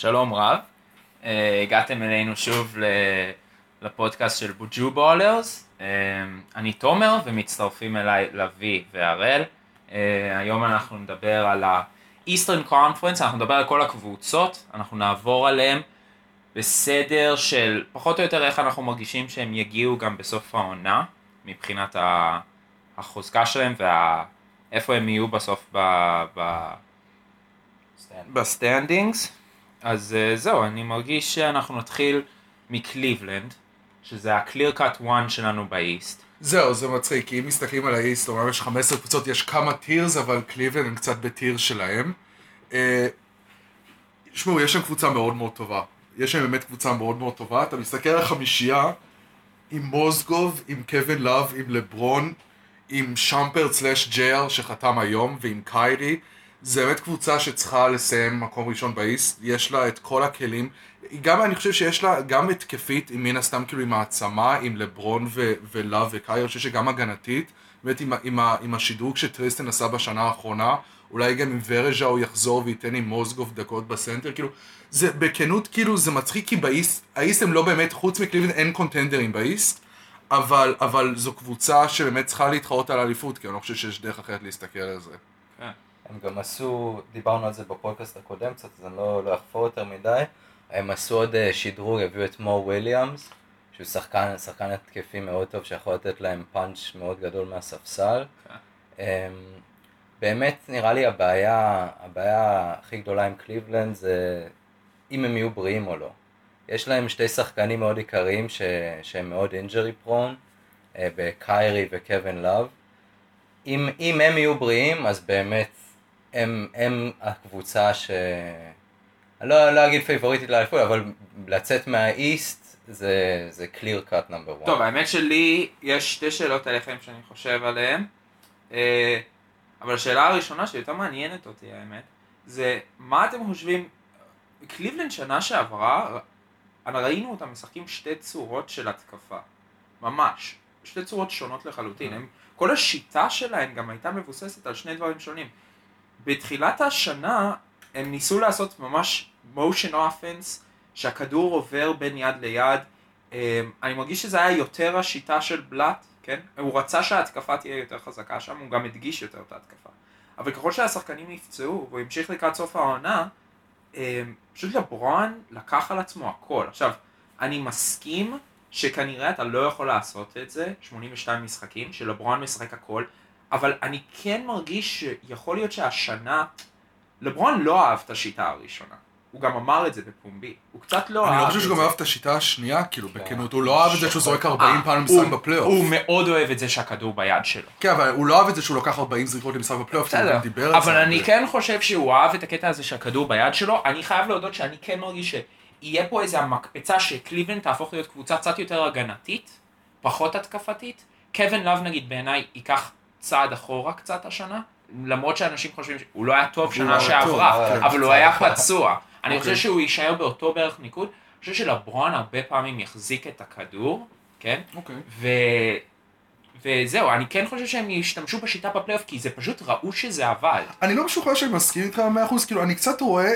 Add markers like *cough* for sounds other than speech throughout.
שלום רב, אה, הגעתם אלינו שוב לפודקאסט של בוג'ו בולרס, אה, אני תומר ומצטרפים אליי לביא והראל, אה, היום אנחנו נדבר על ה-Eastern Conference, אנחנו נדבר על כל הקבוצות, אנחנו נעבור עליהן בסדר של פחות או יותר איך אנחנו מרגישים שהם יגיעו גם בסוף העונה, מבחינת החוזקה שלהם ואיפה הם יהיו בסוף ב... ב... ב standings. אז אה, זהו, אני מרגיש שאנחנו נתחיל מקליבלנד, שזה ה-clear cut one שלנו ב East. זהו, זה מצחיק, כי אם מסתכלים על ה East, אומנם יש 15 קבוצות, יש כמה tiers, אבל קליבלנד הם קצת ב tier שלהם. תשמעו, אה, יש שם קבוצה מאוד מאוד טובה. יש שם באמת קבוצה מאוד מאוד טובה. אתה מסתכל על החמישייה, עם מוזגוב, עם קווין לאב, עם לברון, עם שאמפרט slash ג'יי אר שחתם היום, ועם קיירי. זה באמת קבוצה שצריכה לסיים מקום ראשון ב East, יש לה את כל הכלים, גם אני חושב שיש לה גם התקפית, מן הסתם כאילו עם העצמה, עם לברון ולאב וקיירי, אני חושב שגם הגנתית, באמת עם, עם, עם השדרוג שטריסטן עשה בשנה האחרונה, אולי גם עם ורז'או הוא יחזור וייתן עם מוזגוף דקות ב center, כאילו, זה בכנות כאילו זה מצחיק כי ב East, ה East הם לא באמת, חוץ מקליבלנד אין קונטנדרים ב East, אבל, אבל זו קבוצה שבאמת צריכה להתחרות על אליפות, כי אני לא חושב שיש דרך אחרת להסתכל על זה. הם גם עשו, דיברנו על זה בפודקאסט הקודם קצת, אז אני לא, לא אחפור יותר מדי. הם עשו עוד אה, שדרוג, הביאו את מו וויליאמס, שהוא שחקן, שחקן התקפי מאוד טוב, שיכול לתת להם פאנץ' מאוד גדול מהספסל. Okay. כן. אמ, באמת נראה לי הבעיה, הבעיה הכי גדולה עם קליבלנד זה אם הם יהיו בריאים או לא. יש להם שתי שחקנים מאוד עיקריים ש, שהם מאוד injury prone, אה, בקיירי וקווין לאב. אם, אם הם יהיו בריאים, אז באמת הם, הם הקבוצה ש... אני לא, לא אגיד פייבוריטית לאליפות, אבל לצאת מה East זה, זה clear cut number one. טוב, האמת שלי יש שתי שאלות עליכם שאני חושב עליהן, אה, אבל השאלה הראשונה שיותר מעניינת אותי האמת, זה מה אתם חושבים, קליבלנד שנה שעברה, ראינו אותם משחקים שתי צורות של התקפה, ממש, שתי צורות שונות לחלוטין, הם, כל השיטה שלהם גם הייתה מבוססת על שני דברים שונים. בתחילת השנה הם ניסו לעשות ממש motion offense, שהכדור עובר בין יד ליד. אמ, אני מרגיש שזה היה יותר השיטה של בלאט, כן? הוא רצה שההתקפה תהיה יותר חזקה שם, הוא גם הדגיש יותר את ההתקפה. אבל ככל שהשחקנים נפצעו, והוא המשיך לקראת סוף העונה, אמ, פשוט לברון לקח על עצמו הכל. עכשיו, אני מסכים שכנראה אתה לא יכול לעשות את זה, 82 משחקים, שלברון משחק הכל, אבל אני כן מרגיש שיכול להיות שהשנה, לברון לא אהב את השיטה הראשונה. הוא גם אמר את זה בפומבי, הוא קצת לא אהב את זה. אני לא חושב שהוא גם אהב את השיטה השנייה, כאילו, כן. בכנות, הוא לא אהב את זה שהוא זורק 40 אה, פעם למשחק בפלייאוף. הוא מאוד אוהב את זה שהכדור ביד שלו. כן, אבל הוא לא אהב את זה שהוא לוקח 40 זריקות למשחק בפלייאוף, הוא דיבר על זה. אבל אני כן חושב שהוא אהב את הקטע הזה שהכדור ביד שלו, אני חייב להודות שאני כן מרגיש שיהיה פה איזה מקפצה שקליבן תהפוך להיות קבוצה קצת יותר הגנתית, פחות התקפתית. קווין לאב נגיד בעיניי ייקח צעד אחורה קצת השנה, למרות שאנשים חושבים שהוא לא היה טוב שנה לא שעברה, אבל הוא היה פצוע. אני אוקיי. חושב שהוא יישאר באותו בערך ניקוד. אני חושב שלברון הרבה פעמים יחזיק את הכדור, כן? אוקיי. וזהו, אני כן חושב שהם ישתמשו בשיטה בפלייאוף, כי זה פשוט ראו שזה עבד. אני לא משוכנע שאני מסכים איתך במאה אחוז, כאילו, אני קצת רואה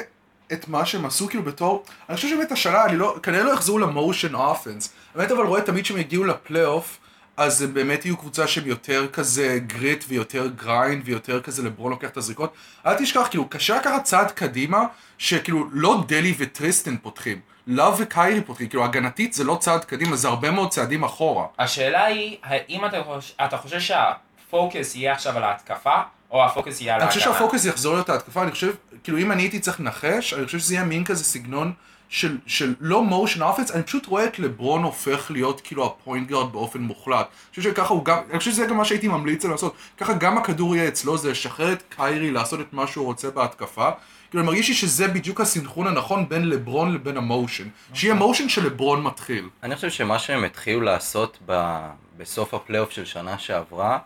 את מה שהם עשו, כאילו, בתור... אני חושב שבאמת השנה, אני לא... כנראה לא יחזרו ל motion offense. באמת אבל רואה תמיד שהם יגיעו לפלייאוף, אז הם באמת יהיו קבוצה שהם יותר כזה grit ויותר grind ויותר כזה לברון לוקח את הזריקות. אל תשכח, כאילו, קשה לקחת צעד קדימה, שכאילו לא דלי וטריסטן פותחים. לאב וקיירי פותחים, כאילו הגנתית זה לא צעד קדימה, זה הרבה מאוד צעדים אחורה. השאלה היא, האם אתה חושב, אתה חושב שהפוקוס יהיה עכשיו על ההתקפה, או הפוקוס יהיה על ההגנה? אני חושב שהפוקוס יחזור להיות ההתקפה, אני חושב, כאילו אם אני הייתי צריך לנחש, אני חושב שזה יהיה מין כזה סגנון של, של לא motion offense, אני פשוט רואה את לברון הופך להיות כאילו ה point guard באופן מוחלט. אני חושב שככה הוא גם, אני חושב שזה גם מה שהייתי ממליץ לעשות. ככה גם הכדור יהיה אצלו, זה לשחרר את קיירי לעשות את מה שהוא רוצה בהתקפה. כאילו אני מרגיש לי שזה בדיוק הסינכרון הנכון בין לברון לבין ה motion. Okay. שיהיה motion שלברון מתחיל. אני חושב שמה שהם התחילו לעשות ב... בסוף הפלייאוף של שנה שעברה,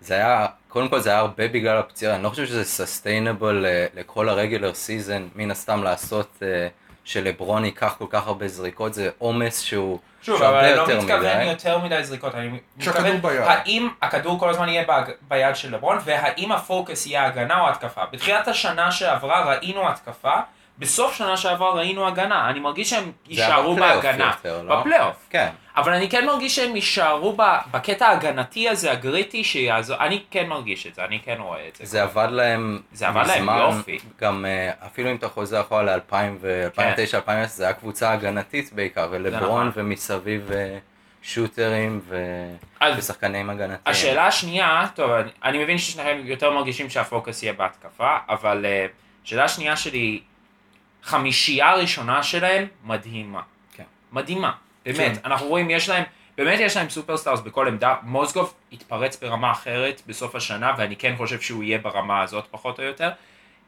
זה היה, קודם כל זה היה הרבה בגלל הפציעה, אני לא חושב שזה sustainable לכל ה regular season, מן הסתם לעשות... אה, שלברון ייקח כל כך הרבה זריקות, זה עומס שהוא שוב, אבל אני לא מתכוון יותר מדי זריקות, אני מתכוון, האם הכדור כל הזמן יהיה ביד של לברון, והאם הפוקוס יהיה הגנה או התקפה. בתחילת השנה שעברה ראינו התקפה, בסוף שנה שעברה ראינו הגנה, אני מרגיש שהם יישארו בפלייאוף בהגנה. יותר, לא? בפלייאוף. כן. אבל אני כן מרגיש שהם יישארו בקטע ההגנתי הזה, הגריטי, שיעזור, אני כן מרגיש את זה, אני כן רואה את זה. זה עבד להם זה עבד להם יופי. גם אה, אפילו אם אתה חוזר אחורה ל-2000 ו-2009-2010, זה היה קבוצה הגנתית בעיקר, ולברון נכון. ומסביב אה, שוטרים ו- אז- ושחקנים הגנתיים. השאלה השנייה, טוב, אני, אני מבין ששניכם יותר מרגישים שהפוקוס יהיה בהתקפה, אבל אה, השאלה השנייה שלי, חמישייה הראשונה שלהם מדהימה. כן. מדהימה, באמת. כן. אנחנו רואים, יש להם, באמת יש להם superstars בכל עמדה. מוזגוב התפרץ ברמה אחרת בסוף השנה, ואני כן חושב שהוא יהיה ברמה הזאת פחות או יותר.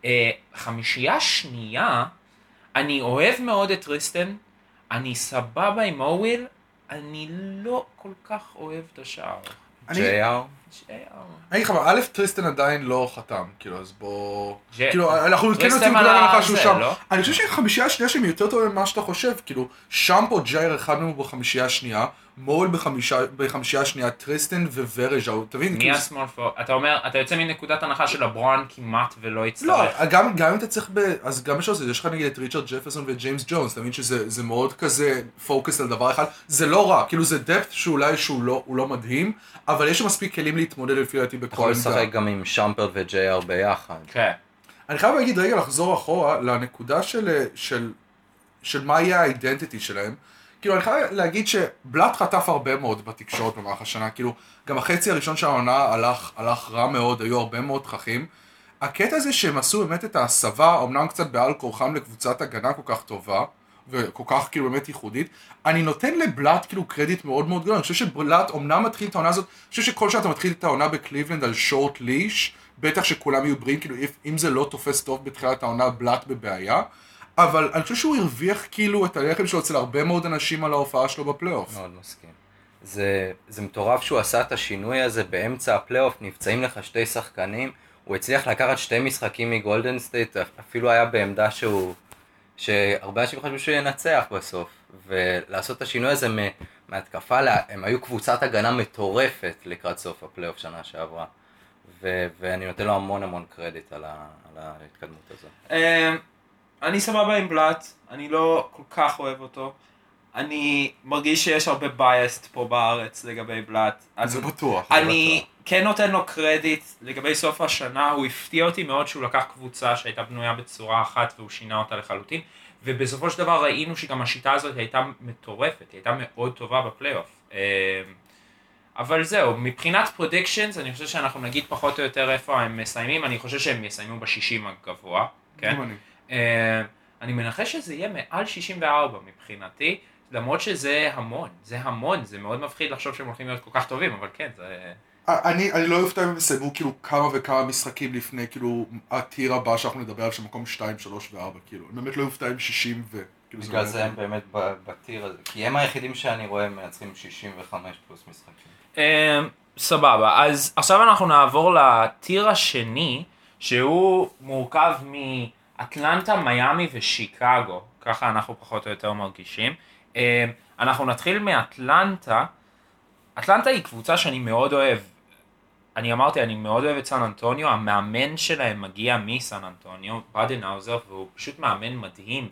אה, חמישייה שנייה, אני אוהב מאוד את טריסטן, אני סבבה עם אווויל, אני לא כל כך אוהב את השאר. אני- שער. אני אגיד לך מה, א', טריסטן עדיין לא חתם, כאילו, אז בוא... כאילו, אנחנו כן יוצאים ה- הנחה שהוא שם. לא? אני חושב שהחמישייה השנייה שהם יותר טובים ממה שאתה חושב, כאילו, שמפו ג'ייר אחד מהם בחמישייה השנייה, מול בחמישייה השנייה, טריסטן וורג'ה, תבין, מי כאילו, השמאל פור? אתה אומר, אתה יוצא מנקודת הנחה של הברון כמעט ולא לא, יצטרך. גם, גם אם אתה צריך ב... אז גם יש לזה, יש לך נגיד את ריצ'רד ג'פרסון וג'יימס ג'ונס, אתה מבין שזה זה מאוד כזה פוקוס על דבר אחד, זה לא רע, כאילו זה דפט שאולי שהוא לא, לא מדהים, אבל יש מספיק כלים להתמודד לפי דעתי בכל יכול עמדה. לשחק גם עם שמפרד ו-JR ביחד. כן. אני חייב להגיד רגע לחזור אחורה לנקודה של, של, של מה יהיה האידנטיטי שלהם. כאילו אני חייב להגיד שבלאט חטף הרבה מאוד בתקשורת במהלך השנה, כאילו גם החצי הראשון של העונה הלך, הלך רע מאוד, היו הרבה מאוד תככים. הקטע הזה שהם עשו באמת את ההסבה, אמנם קצת בעל כורחם לקבוצת הגנה כל כך טובה, וכל כך כאילו באמת ייחודית, אני נותן לבלאט כאילו קרדיט מאוד מאוד גדול, אני חושב שבלאט אמנם מתחיל את העונה הזאת, אני חושב שכל שנה אתה מתחיל את העונה בקליבלנד על שורט ליש, בטח שכולם יהיו בריאים, כאילו אם זה לא תופס טוב בתחילת העונה, בלאט בבעיה, אבל אני חושב שהוא הרוויח כאילו את הלחם שלו אצל הרבה מאוד אנשים על ההופעה שלו בפלייאוף. מאוד מסכים. זה, זה מטורף שהוא עשה את השינוי הזה באמצע הפלייאוף, נפצעים לך שתי שחקנים, הוא הצליח לקחת שתי משחקים מגולדן סטייט, אפילו היה בעמדה שהוא, שהרבה אנשים חשבו שהוא ינצח בסוף, ולעשות את השינוי הזה מ- מהתקפה, לה- הם היו קבוצת הגנה מטורפת לקראת סוף הפלייאוף שנה שעברה, ו- ואני נותן לו המון המון קרדיט על, ה- על ההתקדמות הזו. אמ, אני סבבה עם בלאט, אני לא כל כך אוהב אותו. אני מרגיש שיש הרבה bias פה בארץ לגבי בלאט. זה בטוח. זה אני בטוח. כן נותן לו קרדיט לגבי סוף השנה, הוא הפתיע אותי מאוד שהוא לקח קבוצה שהייתה בנויה בצורה אחת והוא שינה אותה לחלוטין, ובסופו של דבר ראינו שגם השיטה הזאת הייתה מטורפת, היא הייתה מאוד טובה בפלייאוף. אמ, אבל זהו, מבחינת predictions, אני חושב שאנחנו נגיד פחות או יותר איפה הם מסיימים, אני חושב שהם יסיימו בשישים הגבוה, כן? אה, אני מנחש שזה יהיה מעל 64 מבחינתי, למרות שזה המון, זה המון, זה מאוד מפחיד לחשוב שהם הולכים להיות כל כך טובים, אבל כן, זה... אני, אני לא אופתע אם הם יסיימו כאילו כמה וכמה משחקים לפני כאילו הטיר הבא שאנחנו נדבר עליו שמקום 2, 3 ו-4 כאילו. אני באמת לא אופתע עם 60 ו... כאילו, בגלל באמת- זה הם באמת ב- בטיר הזה, כי הם היחידים שאני רואה מייצרים 65 פלוס משחקים. אה, סבבה, אז עכשיו אנחנו נעבור לטיר השני, שהוא מורכב מאטלנטה, מיאמי ושיקגו, ככה אנחנו פחות או יותר מרגישים. אה, אנחנו נתחיל מאטלנטה, אטלנטה היא קבוצה שאני מאוד אוהב. אני אמרתי, אני מאוד אוהב את סן אנטוניו, המאמן שלהם מגיע מסן אנטוניו, בודנהולצר, והוא פשוט מאמן מדהים,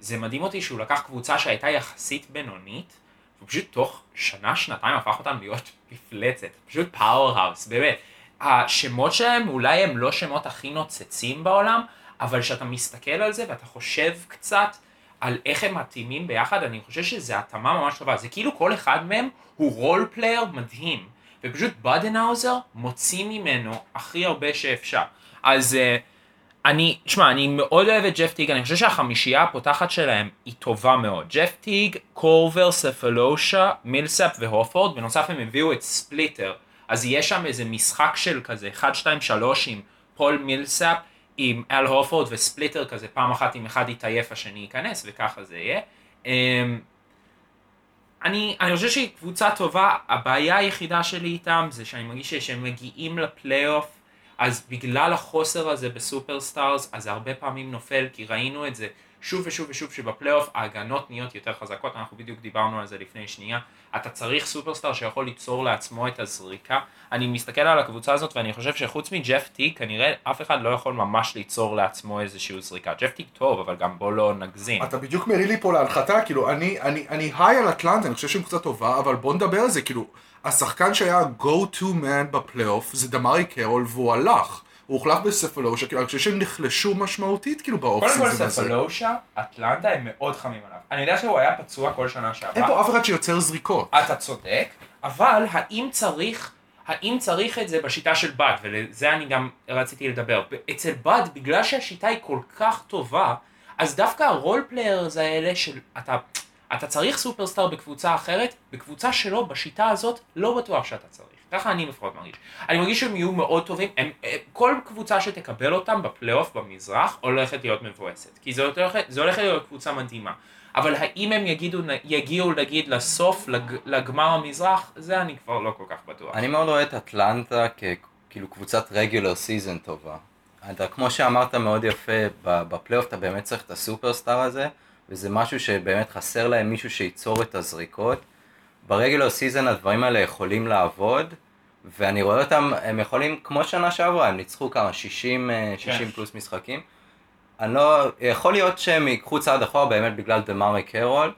וזה מדהים אותי שהוא לקח קבוצה שהייתה יחסית בינונית, ופשוט תוך שנה, שנתיים הפך אותם להיות *laughs* מפלצת, פשוט powerhouse, באמת. השמות שלהם אולי הם לא שמות הכי נוצצים בעולם, אבל כשאתה מסתכל על זה ואתה חושב קצת על איך הם מתאימים ביחד, אני חושב שזו התאמה ממש טובה. זה כאילו כל אחד מהם הוא role player מדהים, ופשוט בודנהולצר מוציא ממנו הכי הרבה שאפשר. אז אה, אני, שמע, אני מאוד אוהב את ג'ף טיג, אני חושב שהחמישייה הפותחת שלהם היא טובה מאוד. ג'ף טיג, קורבר, ספולושה, מילסאפ והופורד, בנוסף הם הביאו את ספליטר, אז יש שם איזה משחק של כזה 1, 2, 3 עם פול מילסאפ, עם אל הופורד וספליטר כזה, פעם אחת אם אחד יתעייף השני ייכנס, וככה זה יהיה. אני, אני חושב שהיא קבוצה טובה, הבעיה היחידה שלי איתם זה שאני מרגיש שכשהם מגיעים לפלייאוף, אז בגלל החוסר הזה ב superstars, אז זה הרבה פעמים נופל, כי ראינו את זה שוב ושוב ושוב שבפלייאוף ההגנות נהיות יותר חזקות, אנחנו בדיוק דיברנו על זה לפני שנייה, אתה צריך סופרסטאר שיכול ליצור לעצמו את הזריקה. אני מסתכל על הקבוצה הזאת ואני חושב שחוץ מג'ף טי, כנראה אף אחד לא יכול ממש ליצור לעצמו איזושהי זריקה. ג'ף טי טוב, אבל גם בוא לא נגזים. אתה בדיוק מרים לי פה להנחתה, כאילו, אני, אני, אני היי על אטלנטה, אני חושב שהיא קצת טובה, אבל בוא נדבר על זה, כאילו, השחקן שהיה go to man בפלייאוף זה דמרי קרול, והוא הלך. הוא הוחלף בספלושה, כאילו, אני חושב שהם נחלשו משמעותית, כאילו, באוף קודם כל הזה. ספלושה, אטלנטה הם מאוד חמים עליו. אני יודע שהוא היה פצוע כל שנה שעברה. אין פה אף אחד שיוצר זריקות. אתה צודק, אבל האם צריך, האם צריך את זה בשיטה של בד, ולזה אני גם רציתי לדבר. אצל בד, בגלל שהשיטה היא כל כך טובה, אז דווקא ה role players האלה של אתה, אתה צריך superstar בקבוצה אחרת, בקבוצה שלו, בשיטה הזאת, לא בטוח שאתה צריך. ככה אני לפחות מרגיש. אני מרגיש שהם יהיו מאוד טובים, הם, הם, כל קבוצה שתקבל אותם בפלייאוף במזרח הולכת להיות מבואסת. כי זה הולך, זה הולך להיות קבוצה מדהימה. אבל האם הם יגידו, יגיעו נגיד לסוף, לג, לגמר המזרח, זה אני כבר לא כל כך בטוח. אני מאוד רואה את אטלנטה ככאילו קבוצת regular season טובה. אתה, כמו שאמרת מאוד יפה, בפלייאוף אתה באמת צריך את הסופרסטאר הזה, וזה משהו שבאמת חסר להם מישהו שייצור את הזריקות. ב regular season הדברים האלה יכולים לעבוד, ואני רואה אותם, הם יכולים, כמו שנה שעברה, הם ניצחו כמה, 60, 60 כן. פלוס משחקים. אני לא, יכול להיות שהם ייקחו צעד אחורה באמת בגלל דמרי קרול.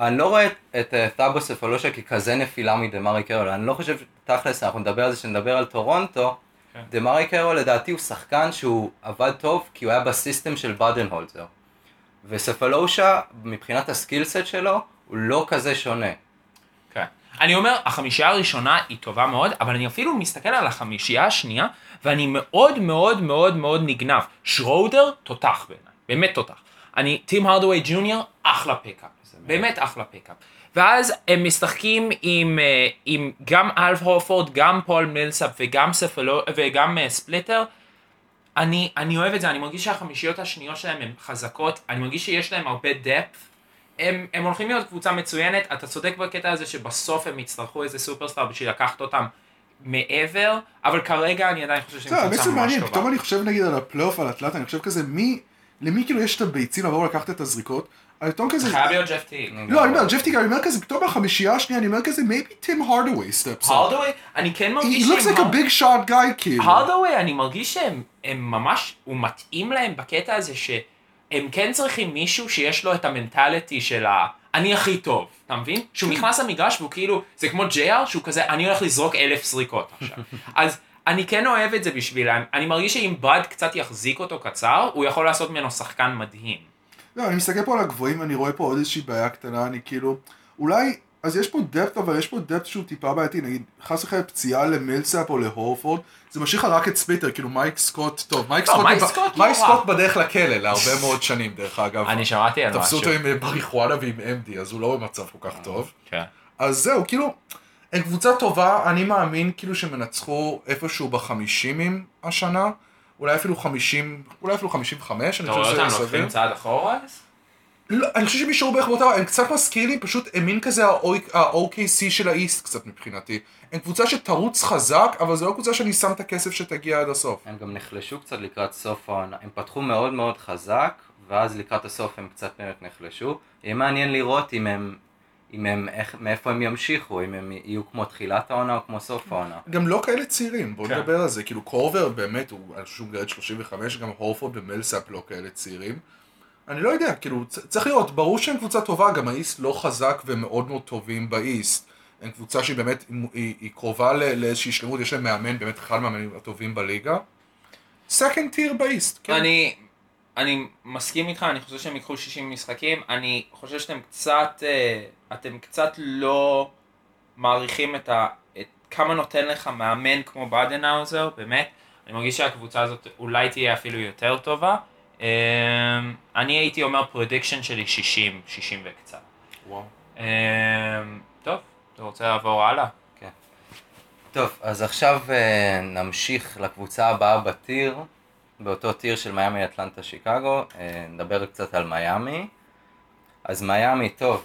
אני לא רואה את, אה, תאבו ספלושה ככזה נפילה מדמרי קרול, אני לא חושב, תכלס, אנחנו נדבר על זה, שנדבר על טורונטו, כן. דמרי קרול לדעתי הוא שחקן שהוא עבד טוב כי הוא היה ב system של בדנהולזר. וספלושה, מבחינת ה skillset שלו, הוא לא כזה שונה. כן. אני אומר, החמישייה הראשונה היא טובה מאוד, אבל אני אפילו מסתכל על החמישייה השנייה, ואני מאוד מאוד מאוד מאוד נגנב. שרודר, תותח בעיניי, באמת תותח. אני, טים הרדווי ג'וניור, אחלה pickup. באמת אחלה pickup. ואז הם משחקים עם, אה, עם גם אל הורפורד, גם פול מילסאפ וגם, ספלו, וגם אה, ספליטר. אני, אני אוהב את זה, אני מרגיש שהחמישיות השניות שלהם הן חזקות, אני מרגיש שיש להם הרבה depth. הם, הם הולכים להיות קבוצה מצוינת, אתה צודק בקטע הזה שבסוף הם יצטרכו איזה סופרסטאר בשביל לקחת אותם מעבר, אבל כרגע אני עדיין חושב שהם קבוצה האמת ממש מעניין, טובה. פתאום אני חושב נגיד על הפלייאוף על אטלנטה, אני חושב כזה, מי, למי כאילו יש את הביצים לבוא לקחת את הזריקות? אני פתאום כזה, חייב להיות ג'ף טיג. לא, אני אומר, ג'ף טיג, אני אומר כזה, פתאום בחמישייה השנייה, אני אומר כזה, maybe טים הרדווי steps. הרדווי, אני כן he מרגיש looks like a big shot guy, כאילו. הרדווי, אני מרגיש שהם הם ממש, הוא מתאים להם בקטע הזה שהם כן צריכים מישהו שיש לו את ה mentality של ה... אני הכי טוב, אתה מבין? שהוא נכנס למגרש והוא כאילו, זה כמו ג'יי אר, שהוא כזה, אני הולך לזרוק אלף זריקות עכשיו. *laughs* אז אני כן אוהב את זה בשבילם, אני מרגיש שאם באד קצת יחזיק אותו קצר, הוא יכול לעשות ממנו שחקן מדהים. לא, אני מסתכל פה על הגבוהים, אני רואה פה עוד איזושהי בעיה קטנה, אני כאילו, אולי, אז יש פה depth, אבל יש פה depth שהוא טיפה בעייתי, נגיד, חס וחלילה פציעה למילסאפ או להורפורד, זה משאיר לך רק את ספליטר, כאילו מייק סקוט, טוב, מייק לא, סקוט, מייק ב- סקוט לא מייק. סקוט בדרך לכלא להרבה מאוד שנים, דרך אגב. אני שמעתי על תפסו משהו. אותו עם אה, מריחואנה ועם MD, אז הוא לא במצב כל כך טוב. כן. אז זהו, כאילו, הם קבוצה טובה, אני מאמין כאילו שהם ינצחו איפשהו בחמישימים השנה, אולי אפילו חמישים, אולי אפילו חמישים וחמש, אני אתה רואה חושב אותם שזה לוקחים סביר. צעד אחורה? לא, אני חושב שהם יישארו בערך באותה, הם קצת מזכיר לי, פשוט הם מין כזה ה-OKC של האיסט קצת מבחינתי. הם קבוצה שתרוץ חזק, אבל זו לא קבוצה שאני שם את הכסף שתגיע עד הסוף. הם גם נחלשו קצת לקראת סוף העונה, הם פתחו מאוד מאוד חזק, ואז לקראת הסוף הם קצת באמת נחלשו. יהיה מעניין לראות אם הם, אם הם, איך, מאיפה הם ימשיכו, אם הם יהיו כמו תחילת העונה או כמו סוף העונה. גם לא כאלה צעירים, בואו כן. נדבר על זה, כאילו קורבר באמת, הוא, אני חושב שהוא גרד 35, גם הורפורד ומלסאפ לא כאלה צעירים. אני לא יודע, כאילו, צריך לראות, ברור שהם קבוצה טובה, גם ה East לא חזק ומאוד מאוד טובים ב East. הם קבוצה שהיא באמת, היא, היא, קרובה לאיזושהי שלמות, יש להם מאמן, באמת אחד המאמנים הטובים בליגה. second tier ב East, כן. אני, אני מסכים איתך, אני חושב שהם ייקחו 60 משחקים, אני חושב שאתם קצת, אה, אתם קצת לא מעריכים את, ה, את כמה נותן לך מאמן כמו בדנהולזר, באמת, אני מרגיש שהקבוצה הזאת אולי תהיה אפילו יותר טובה. אה, אני הייתי אומר prediction שלי 60, 60 וקצת. וואו. אה, טוב, אתה רוצה לעבור הלאה? כן. טוב, אז עכשיו אה, נמשיך לקבוצה הבאה ב tier, באותו tier של מיאמי, אטלנטה, שיקגו, אה, נדבר קצת על מיאמי. אז מיאמי, טוב,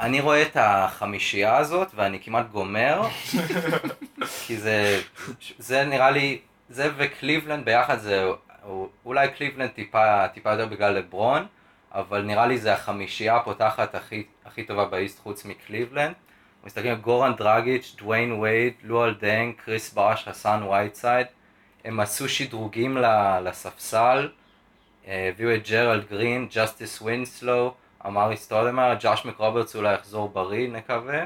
אני רואה את החמישייה הזאת ואני כמעט גומר, *laughs* כי זה, זה נראה לי, זה וקליבלנד ביחד זה, אולי קליבלנד טיפה, טיפה יותר בגלל לברון, אבל נראה לי זה החמישייה הפותחת הכי, הכי טובה ב East חוץ מקליבלנד. מסתכלים על גורן דרגיץ', דוויין וייד, לואל דנג, קריס בוש, חסן וייטסייד. הם עשו שדרוגים לספסל, הביאו את ג'רלד גרין, ג'סטיס ווינסלו, אמרי סטודמאייר, ג'וש מקרוברטס אולי יחזור בריא נקווה.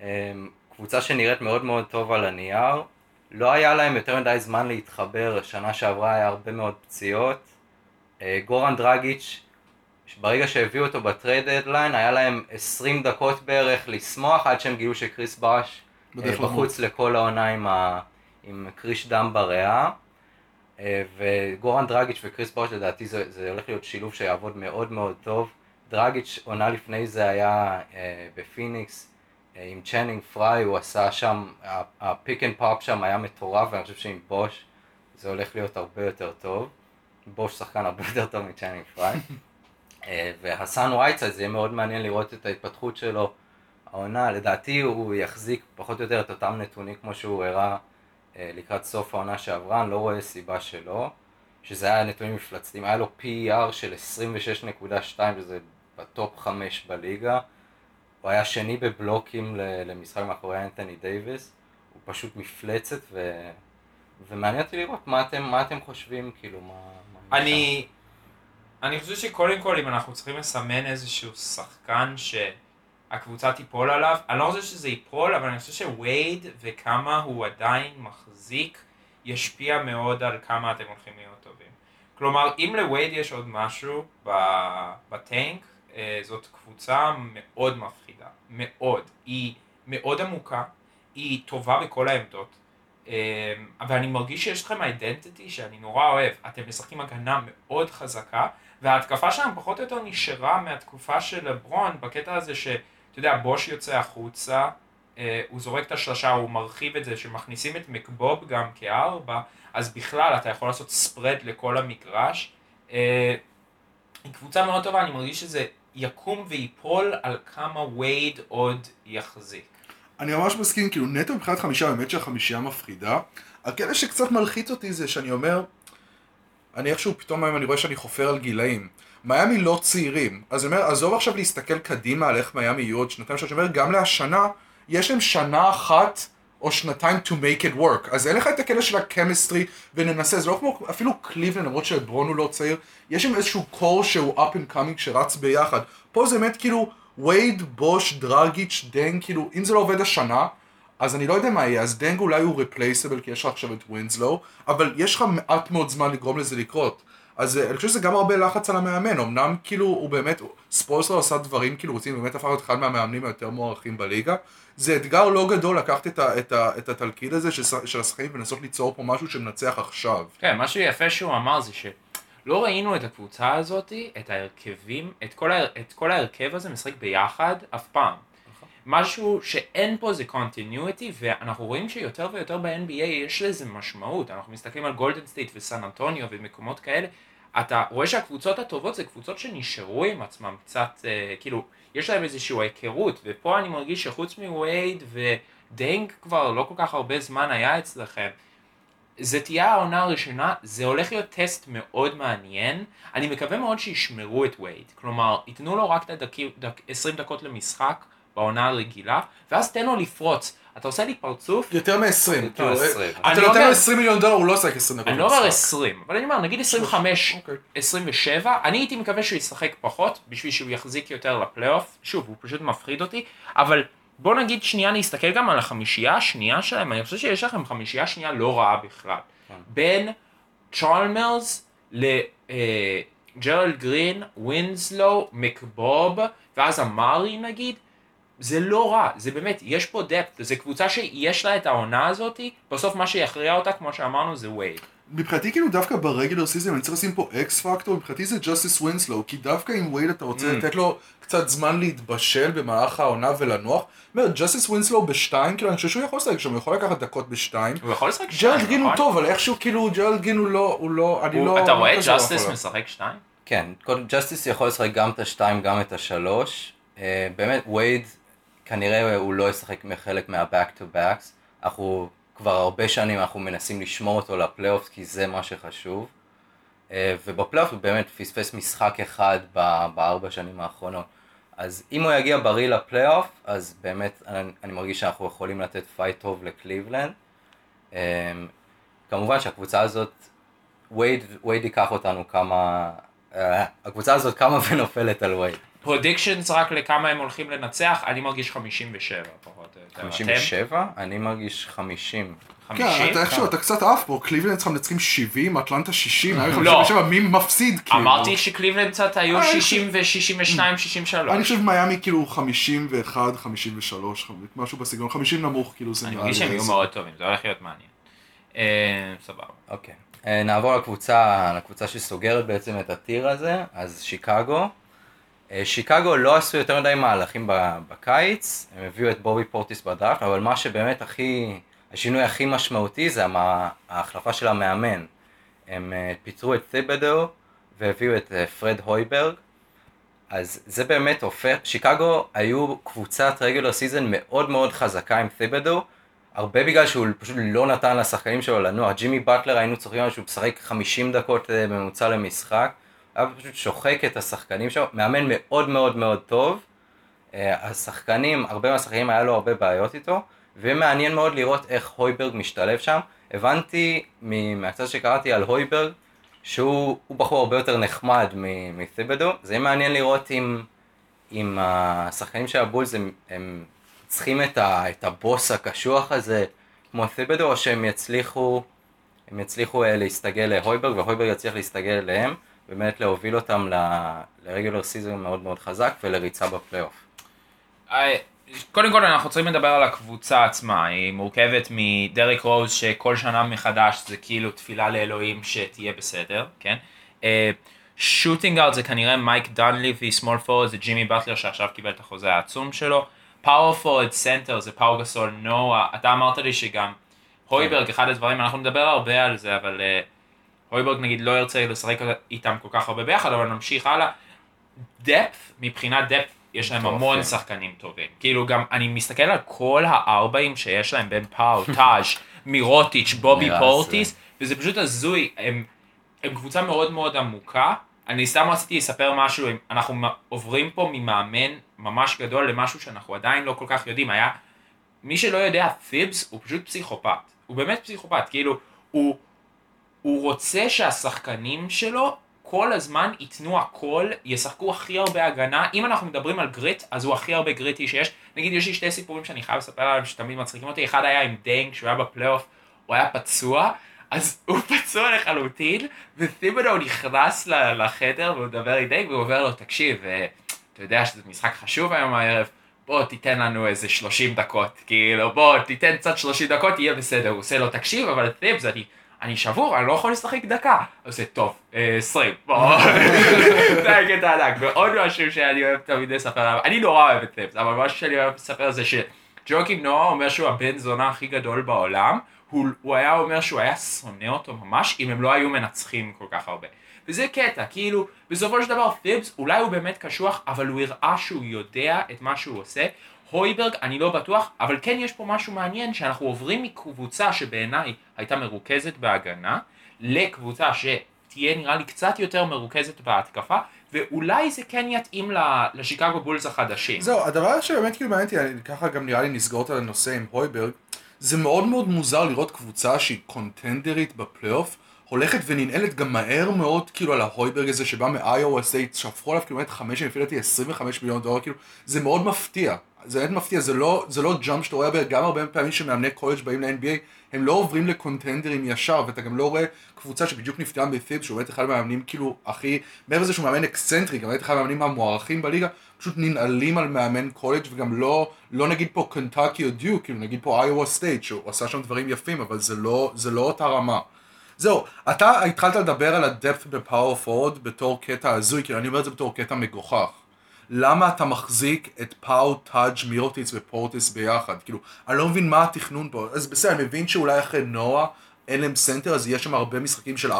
אה, קבוצה שנראית מאוד מאוד טוב על הנייר. לא היה להם יותר מדי זמן להתחבר, שנה שעברה היה הרבה מאוד פציעות. אה, גורן דרגיץ', ברגע שהביאו אותו ב trade deadline, היה להם 20 דקות בערך לשמוח עד שהם גילו שקריס בוש אה. בחוץ לכל העונה עם, ה... עם קריש דם בריאה. אה, וגורן דרגיץ' וקריס בוש לדעתי זה, זה הולך להיות שילוב שיעבוד מאוד מאוד טוב. דרגיץ' עונה לפני זה היה בפיניקס עם צ'נינג פריי, הוא עשה שם, ה pick and pop שם היה מטורף ואני חושב שעם בוש זה הולך להיות הרבה יותר טוב. בוש שחקן הרבה יותר טוב מצ'נינג פריי. *laughs* אה, וחסן וייטסייד זה יהיה מאוד מעניין לראות את ההתפתחות שלו. העונה, לדעתי הוא יחזיק פחות או יותר את אותם נתונים כמו שהוא הראה אה, לקראת סוף העונה שעברה, אני לא רואה סיבה שלא, שזה היה נתונים מפלצתיים, היה לו PER של 26.2 וזה בטופ 5 בליגה, הוא היה שני בבלוקים למשחק מאחורי אנתוני דייוויס, הוא פשוט מפלצת ו... ומעניין אותי לראות מה אתם, מה אתם חושבים, כאילו, מה... מה אני, אני חושב שקודם כל אם אנחנו צריכים לסמן איזשהו שחקן שהקבוצה תיפול עליו, אני לא חושב שזה ייפול, אבל אני חושב שווייד וכמה הוא עדיין מחזיק, ישפיע מאוד על כמה אתם הולכים להיות טובים. כלומר, אם לווייד יש עוד משהו בטנק, זאת קבוצה מאוד מפחידה, מאוד. היא מאוד עמוקה, היא טובה בכל העמדות. אמ, אבל אני מרגיש שיש לכם אידנטיטי שאני נורא אוהב. אתם משחקים הגנה מאוד חזקה, וההתקפה שלהם פחות או יותר נשארה מהתקופה של לברון, בקטע הזה שאתה יודע, בוש יוצא החוצה, אה, הוא זורק את השלושה, הוא מרחיב את זה, שמכניסים את מקבוב גם כארבע, אז בכלל אתה יכול לעשות ספרד לכל המגרש. אה, היא קבוצה מאוד טובה, אני מרגיש שזה יקום ויפול על כמה וייד עוד יחזיק. אני ממש מסכים, כאילו נטו מבחינת חמישה, באמת שהחמישייה מפחידה. הקטע שקצת מלחיץ אותי זה שאני אומר, אני איכשהו פתאום היום אני רואה שאני חופר על גילאים. מיאמי לא צעירים, אז אני אומר, עזוב עכשיו להסתכל קדימה על איך מיאמי יהיו עוד שנתיים, שאני אומר, גם להשנה, יש להם שנה אחת או שנתיים to make it work. אז אין לך את הקטע של ה chemistry, וננסה, זה לא כמו אפילו קליבלנד, למרות שלברון הוא לא צעיר, יש שם איזשהו core שהוא up and coming שרץ ביחד. פה זה באמת כאילו, וייד, בוש, דרגיץ', דנג, כאילו, אם זה לא עובד השנה, אז אני לא יודע מה יהיה, אז דנג אולי הוא replaceable כי יש לך עכשיו את ווינסלו, אבל יש לך מעט מאוד זמן לגרום לזה לקרות. אז אה, אני חושב שזה גם הרבה לחץ על המאמן, אמנם כאילו הוא באמת, ספולסטרה עשה דברים כאילו רוצים באמת הפך להיות אחד מהמאמנים היותר מוערכים בליגה, זה אתגר לא גדול לקחת את, ה, את, ה, את התלכיד הזה של, של השחקנים ולנסות ליצור פה משהו שמנצח עכשיו. כן, משהו יפה שהוא אמר זה שלא ראינו את הקבוצה הזאת, את ההרכבים, את כל, את כל ההרכב הזה משחק ביחד אף פעם. משהו שאין פה זה continuity ואנחנו רואים שיותר ויותר ב-NBA יש לזה משמעות, אנחנו מסתכלים על גולדן סטייט וסן אנטוניו ומקומות כאלה, אתה רואה שהקבוצות הטובות זה קבוצות שנשארו עם עצמם קצת, אה, כאילו, יש להם איזושהי היכרות, ופה אני מרגיש שחוץ מווייד ודנק כבר לא כל כך הרבה זמן היה אצלכם, זה תהיה העונה הראשונה, זה הולך להיות טסט מאוד מעניין, אני מקווה מאוד שישמרו את וייד, כלומר, ייתנו לו רק את הדקי, דק, 20 דקות למשחק בעונה הרגילה, ואז תן לו לפרוץ. אתה עושה לי פרצוף, יותר מ-20. יותר מ-20. אתה נותן לו 20 מיליון דולר, הוא לא עושה 20 דקות אני לא אומר במשחק. 20, אבל אני אומר, נגיד 25, אוקיי. 27, אני הייתי מקווה שהוא ישחק פחות, בשביל שהוא יחזיק יותר לפלייאוף, שוב, הוא פשוט מפחיד אותי, אבל בוא נגיד שנייה נסתכל גם על החמישייה השנייה שלהם, אני חושב שיש לכם חמישייה שנייה לא רעה בכלל. כן. בין צ'ארמרס לג'רלד גרין, ווינסלו, מקבוב, ואז אמרי נגיד, זה לא רע, זה באמת, יש פה depth, זו קבוצה שיש לה את העונה הזאתי, בסוף מה שיכריע אותה, כמו שאמרנו, זה וייד. מבחינתי כאילו דווקא ב regular season אני צריך לשים פה X factor, מבחינתי זה ג'סטיס ווינסלו, כי דווקא עם וייד אתה רוצה Mm. לתת לו קצת זמן להתבשל במהלך העונה ולנוח. אומרת, ג'סטיס ווינסלו בשתיים, כאילו אני חושב שהוא יכול לשחק שם, הוא יכול לקחת דקות בשתיים. הוא יכול לשחק ג'רלד גרין הוא נכון? טוב, אבל איכשהו כאילו ג'רלד גרין הוא לא, הוא לא, אני הוא- לא... אתה לא רואה לא ג'סטיס יכול. משחק שתיים? כן, ג'סטיס יכול לשחק גם את השתיים, גם את השלוש. אה, באמת, וייד, כנראה הוא לא ישחק חלק מה-back to backs. אנחנו כבר הרבה שנים אנחנו מנסים לשמור אותו לפלייאוף כי זה מה שחשוב. אה, ובפלייאוף הוא באמת פספס משחק אחד בארבע שנים האחרונות. אז אם הוא יגיע בריא לפלייאוף, אז באמת אני, אני מרגיש שאנחנו יכולים לתת פייט טוב לקליבלנד. אה, כמובן שהקבוצה הזאת, וייד, וייד ייקח אותנו כמה, אה, הקבוצה הזאת קמה *laughs* ונופלת על וייד. predictions רק לכמה הם הולכים לנצח, אני מרגיש 57 פחות או יותר. 57? אני מרגיש 50. אתם? כן, 50? אתה איכשהו, אתה קצת עף פה, קליבלנד צריכים מנצחים 70, אטלנטה 60, היה לי לא. 57, מי מפסיד כאילו? אמרתי שקליבלנד קצת היו אה, 60 ו-62, אני 63. חושב מיאמי כאילו 51, 53, משהו בסגנון, 50 נמוך כאילו זה אני נראה מרגיש שהם לי יהיו. מאוד טובים, זה הולך להיות מעניין. אה, סבבה. אוקיי. אה, נעבור לקבוצה, לקבוצה שסוגרת בעצם את הטיר הזה, אז שיקגו. אה, שיקגו לא עשו יותר מדי מהלכים בקיץ, הם הביאו את בובי פורטיס בדראפט, אבל מה שבאמת הכי, השינוי הכי משמעותי זה ההחלפה של המאמן. הם אה, פיטרו את תיבדו והביאו את אה, פרד הויברג. אז זה באמת הופך, שיקגו היו קבוצת regular season מאוד מאוד חזקה עם תיבודו, הרבה בגלל שהוא פשוט לא נתן לשחקנים שלו לנוח. ג'ימי באטלר היינו צוחקים עליו שהוא משחק 50 דקות אה, ממוצע למשחק, היה פשוט שוחק את השחקנים שלו, מאמן מאוד מאוד מאוד טוב. אה, השחקנים, הרבה מהשחקנים היה לו הרבה בעיות איתו, ומעניין מאוד לראות איך הויברג משתלב שם. הבנתי מ- מהקצת שקראתי על הויברג, שהוא הוא בחור הרבה יותר נחמד מתיבדו, זה יהיה מעניין לראות אם, אם השחקנים של הבולס הם, הם צריכים את, ה, את הבוס הקשוח הזה כמו תיבדו, או שהם יצליחו, יצליחו אה, להסתגל להויברג, והויברג יצליח להסתגל אליהם, באמת להוביל אותם לרגולר סיזון מאוד מאוד חזק ולריצה בפלייאוף. אה, קודם כל אנחנו צריכים לדבר על הקבוצה עצמה, היא מורכבת מדרק רוז שכל שנה מחדש זה כאילו תפילה לאלוהים שתהיה בסדר, כן? shooting guard זה כנראה מייק דנליבי, small forward זה ג'ימי באטלר שעכשיו קיבל את החוזה העצום שלו, power forward סנטר זה פאו גאסול נועה, אתה אמרת לי שגם הויברג, אחד הדברים, אנחנו נדבר הרבה על זה, אבל אה, הויברג נגיד לא ירצה לשחק איתם כל כך הרבה ביחד, אבל נמשיך הלאה. depth, מבחינת depth, יש להם. המון שחקנים טובים. כאילו גם, אני מסתכל על כל הארבעים שיש להם בין פאו, טאג', מירוטיץ', בובי פורטיס, וזה פשוט הזוי, הם, הם קבוצה מאוד מאוד עמוקה. אני סתם רציתי לספר משהו, אנחנו עוברים פה ממאמן ממש גדול למשהו שאנחנו עדיין לא כל כך יודעים. היה, מי שלא יודע, טיבס הוא פשוט פסיכופת. הוא באמת פסיכופת, כאילו, הוא, הוא רוצה שהשחקנים שלו כל הזמן ייתנו הכל, ישחקו הכי הרבה הגנה. אם אנחנו מדברים על grit, אז הוא הכי הרבה gritty שיש. נגיד, יש לי שתי סיפורים שאני חייב לספר עליהם שתמיד מצחיקים אותי. אחד היה עם דיינג, כשהוא היה בפלייאוף, הוא היה פצוע, אז הוא פצוע לחלוטין, ותיבודו נכנס לחדר והוא מדבר עם דיינג, והוא אומר לו, תקשיב, אה, אתה יודע שזה משחק חשוב היום הערב, בוא תיתן לנו איזה 30 דקות, כאילו בוא תיתן קצת 30 דקות, יהיה בסדר, הוא עושה לו תקשיב, אבל טיבס, אני, אני שבור, אני לא יכול לשחק דקה. עושה טוב, אה, 20, בוא, *laughs* זה הקטע ענק. ועוד משהו שאני אוהב תמיד לספר עליו, אני נורא אוהב את טיבס, אבל משהו שאני אוהב לספר זה שג'ואקים נועה אומר שהוא הבן זונה הכי גדול בעולם, הוא, הוא היה אומר שהוא היה שונא אותו ממש, אם הם לא היו מנצחים כל כך הרבה. וזה קטע, כאילו, בסופו של דבר פיבס, אולי הוא באמת קשוח, אבל הוא הראה שהוא יודע את מה שהוא עושה. הויברג, אני לא בטוח, אבל כן יש פה משהו מעניין, שאנחנו עוברים מקבוצה שבעיניי הייתה מרוכזת בהגנה, לקבוצה שתהיה נראה לי קצת יותר מרוכזת בהתקפה, ואולי זה כן יתאים לשיקגו בולס החדשים. זהו, הדבר שבאמת כאילו מעניין אותי, ככה גם נראה לי נסגור את הנושא עם הויברג, זה מאוד מאוד מוזר לראות קבוצה שהיא קונטנדרית בפלייאוף, הולכת וננעלת גם מהר מאוד כאילו על ההויברג הזה שבא מאיואה סטייט, שפכו עליו כאילו באמת חמש, לפי דעתי 25 מיליון דולר, כאילו, זה מאוד מפתיע. זה באמת מפתיע, זה לא, זה לא jump שאתה רואה גם הרבה פעמים שמאמני קולג' באים ל-NBA, הם לא עוברים לקונטנדרים ישר, ואתה גם לא רואה קבוצה שבדיוק נפגעה בטיבס, שהוא באמת אחד המאמנים כאילו הכי, מעבר לזה שהוא מאמן אקסצנטרי, גם באמת אחד המאמנים המוערכים בליגה, פשוט ננעלים על מאמן קולג' וגם לא, לא נגיד פה קנטקי או דיוק, כאילו נגיד פה איואה סטייט, שהוא עשה שם דברים יפים, אבל זה לא, זה לא אותה רמה. זהו, אתה התחלת לדבר על ה depth ב power forward בתור קטע הזוי, כאילו אני אומר את זה בתור קטע מגוחך. למה אתה מחזיק את פאו, טאג', מירוטיץ' ופורטיס ביחד? כאילו, אני לא מבין מה התכנון פה. אז בסדר, אני מבין שאולי אחרי נועה אין להם סנטר, אז יש שם הרבה משחקים של 4-5.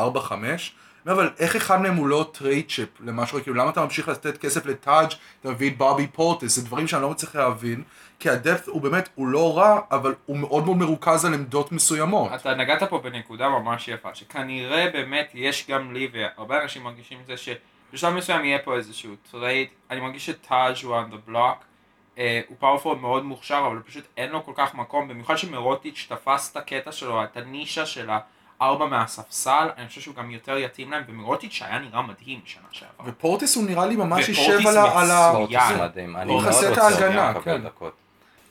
לא, אבל איך אחד מהם הוא לא trade chip למשהו, כאילו למה אתה ממשיך לתת כסף לטאג', אתה מביא את בובי פורטיס, זה דברים שאני לא מצליח להבין, כי ה depth הוא באמת, הוא לא רע, אבל הוא מאוד מאוד מרוכז על עמדות מסוימות. אתה נגעת פה בנקודה ממש יפה, שכנראה באמת יש גם לי והרבה אנשים מרגישים את זה שבשלב מסוים יהיה פה איזשהו trade, אני מרגיש שטאג' הוא on the block, אה, הוא power forward מאוד מוכשר אבל פשוט אין לו כל כך מקום, במיוחד שמירוטיץ' תפס את הקטע שלו, את הנישה של הארבע מהספסל, אני חושב שהוא גם יותר יתאים להם, ומירוטיץ' היה נראה מדהים שנה שעברה. ופורטיס הוא נראה לי ממש ופורטיס יישב על ה... על ה... מצוין. פורטיס מדהים, אני הוא מכסה את ההגנה, כן. דקות.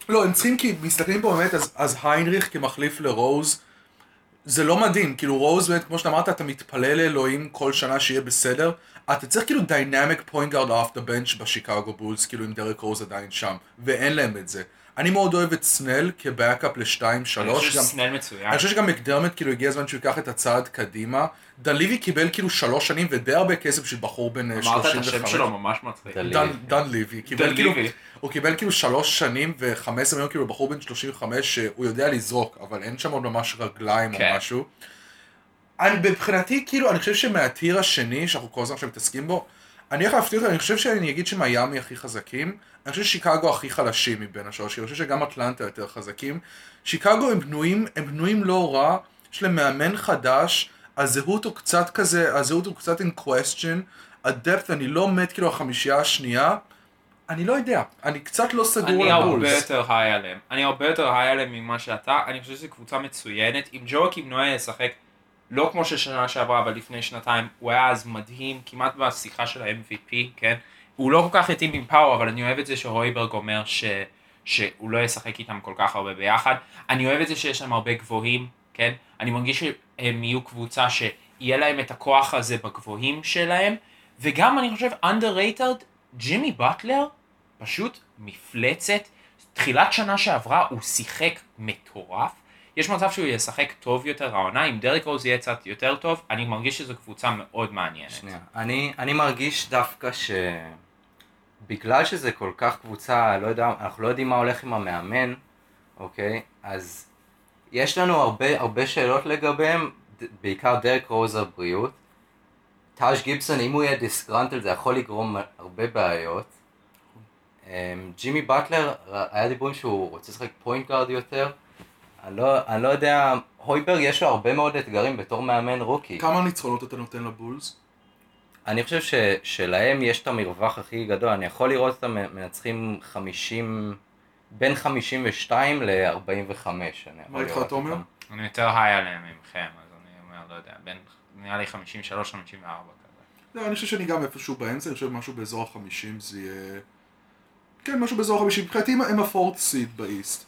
לא, הם צריכים, כי מסתכלים פה באמת, אז, אז היינריך כמחליף לרוז, זה לא מדהים, כאילו רוז באמת, כמו שאמרת, אתה מתפלל לאלוהים כל שנה שיהיה בסדר, אתה צריך כאילו dynamic point guard off the bench בשיקגו בולס, כאילו עם דרק רוז עדיין שם, ואין להם את זה. אני מאוד אוהב את סנל כ backup לשתיים, אני שלוש, חושב גם... שסנל מצוין. אני חושב שגם מקדרמט כאילו הגיע הזמן שהוא ייקח את הצעד קדימה. דנליבי קיבל כאילו שלוש שנים ודי הרבה כסף של בחור בן אה, אמרת את 35. השם שלו ממש מצחיק. דן, דן ליבי. קיבל כאילו, ליבי. הוא קיבל כאילו שלוש שנים ו-15 מיליון כאילו בחור בן 35 שהוא יודע לזרוק, אבל אין שם עוד ממש רגליים כן. או משהו. אני מבחינתי כאילו, אני חושב שמהטיר השני, שאנחנו כל הזמן עכשיו מתעסקים בו, אני הולך להפתיע אותך, אני חושב שאני אגיד שמיאמי הכי חזקים, אני חושב ששיקגו הכי חלשים מבין השלוש, כי אני חושב שגם אטלנטה יותר חזקים. שיקגו הם בנויים, הם בנויים לא רע, יש להם מאמן חדש, הזהות הוא קצת כזה, הזהות הוא קצת in question, הדפט, אני לא מת כאילו החמישייה השנייה, אני לא יודע, אני קצת לא סגור אני על הרבה הבולס. יותר היי עליהם. אני הרבה יותר היי עליהם ממה שאתה. אני חושב שזו קבוצה מצוינת. אם ג'ואקים נויה ישחק לא כמו ששנה שעברה, אבל לפני שנתיים, הוא היה אז מדהים, כמעט בשיחה של ה-MVP, כן? הוא לא כל כך התאים עם פאור, אבל אני אוהב את זה שרויברג אומר ש... שהוא לא ישחק איתם כל כך הרבה ביחד. אני אוהב את זה שיש להם הרבה גבוהים, כן? אני מרגיש שהם יהיו קבוצה שיהיה להם את הכוח הזה בגבוהים שלהם, וגם אני חושב underrated, ג'ימי באטלר, פשוט מפלצת. תחילת שנה שעברה הוא שיחק מטורף. יש מצב שהוא ישחק טוב יותר העונה, אם דרק רוז יהיה קצת יותר טוב, אני מרגיש שזו קבוצה מאוד מעניינת. שנייה, אני, אני מרגיש דווקא ש... בגלל שזה כל כך קבוצה, לא יודע, אנחנו לא יודעים מה הולך עם המאמן, אוקיי? אז יש לנו הרבה, הרבה שאלות לגביהם, בעיקר דרק רוז הבריאות. טאז' גיבסון, אם הוא יהיה disgruntled זה יכול לגרום הרבה בעיות. אמ, ג'ימי באטלר, היה דיבורים שהוא רוצה לשחק point guard יותר. אני לא, אני לא יודע, הויברג יש לו הרבה מאוד אתגרים בתור מאמן rookie. כמה ניצחונות אתה נותן לבולס? אני חושב ש, שלהם יש את המרווח הכי גדול, אני יכול לראות אותם מנצחים 50, בין 52 ל-45. מה איתך, תומר? אני יותר היי עליהם ממכם, אז אני אומר, לא יודע, בין, נראה לי 53-54 כזה. לא, אני חושב שאני גם איפשהו באמצע, אני חושב משהו באזור החמישים זה יהיה... כן, משהו באזור החמישים. מבחינתי הם הפורט סיד באיסט.